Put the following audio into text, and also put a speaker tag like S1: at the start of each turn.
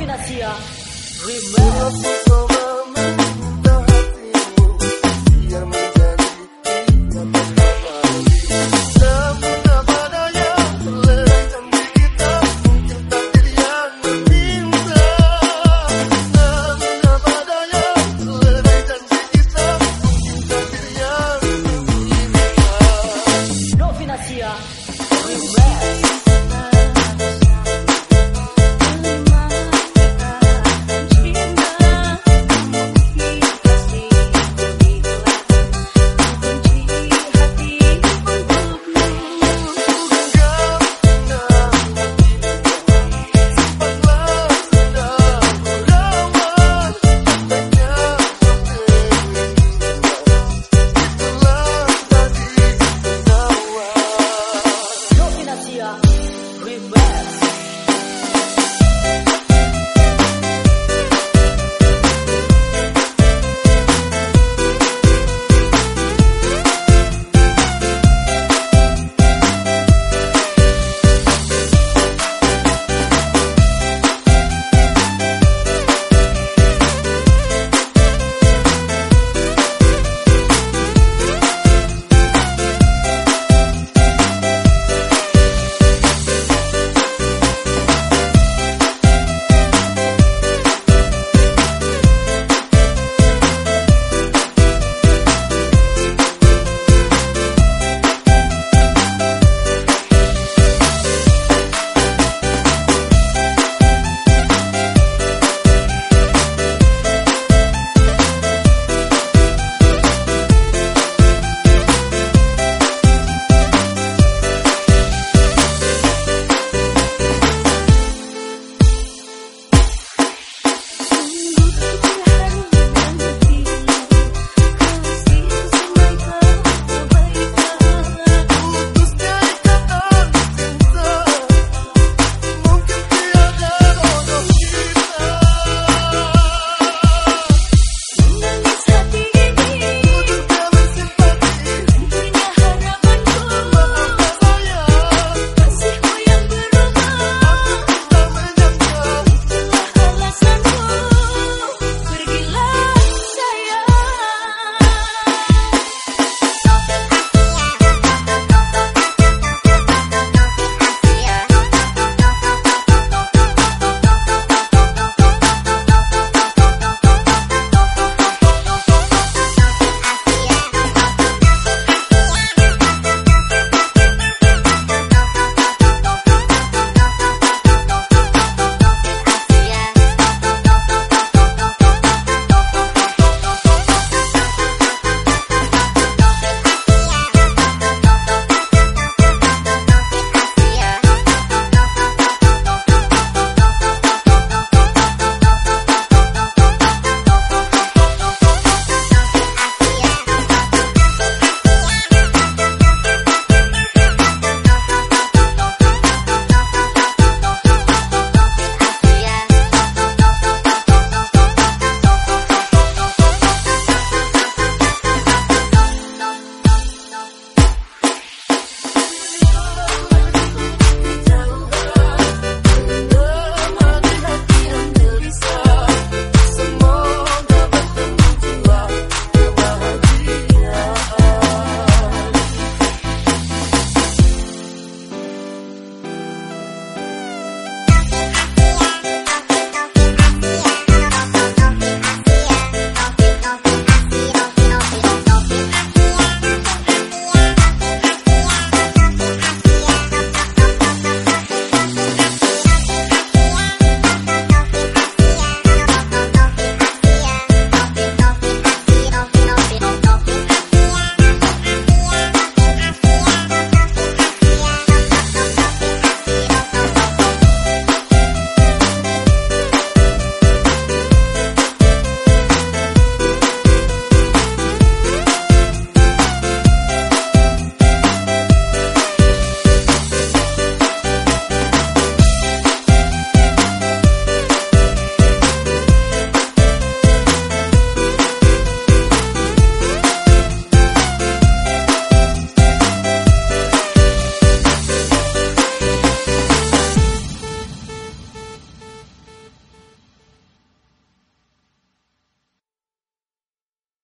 S1: financia. Remember.